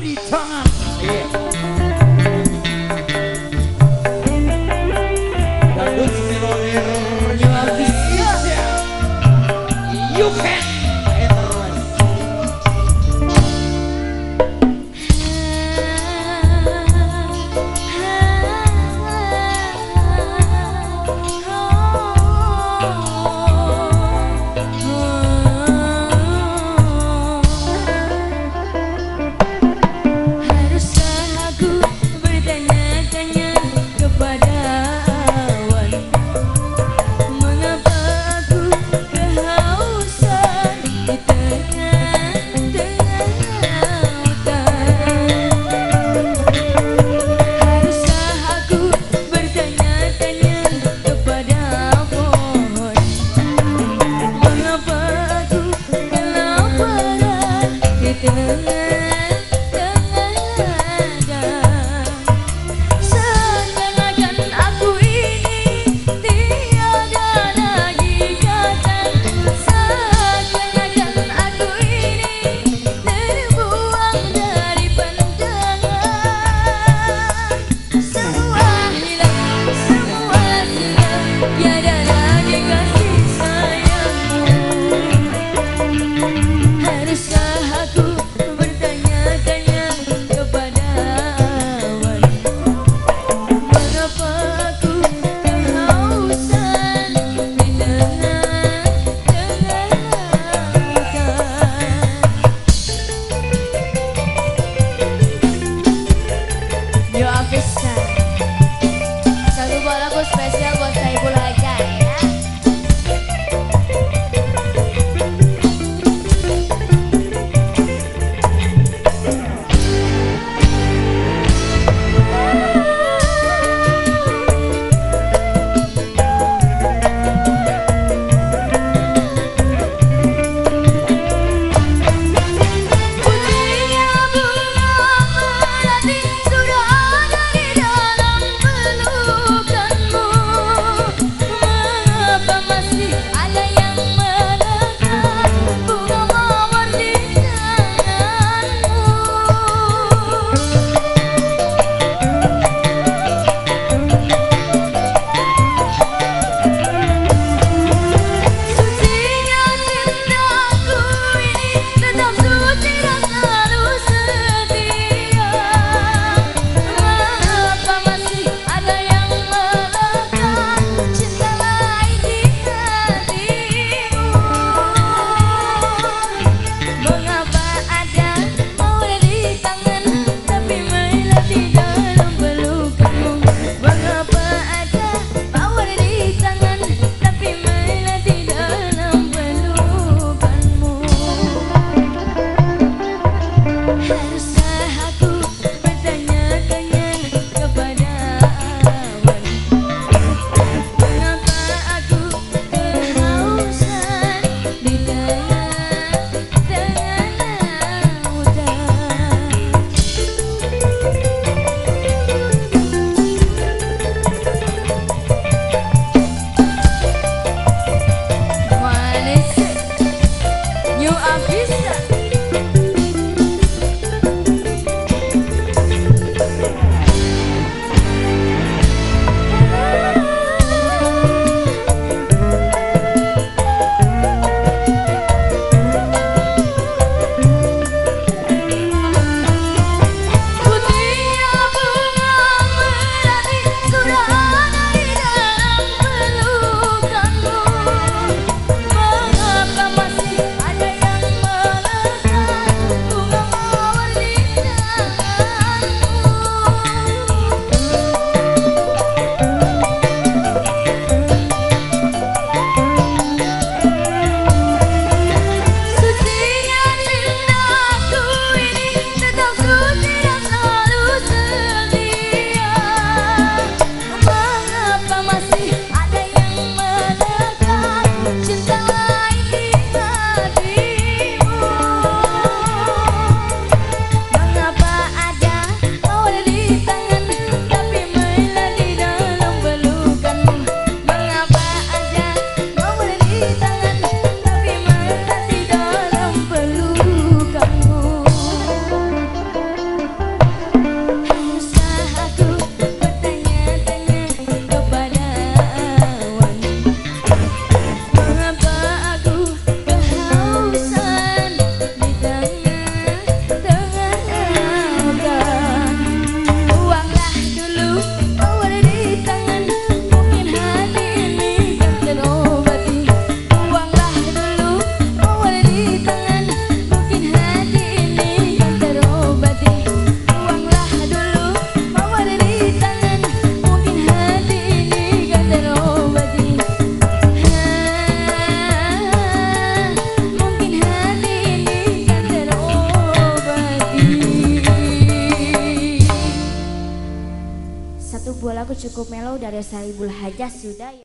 Miloir Indonesia You can cukup melo dari saya Ibu Hajah sudah.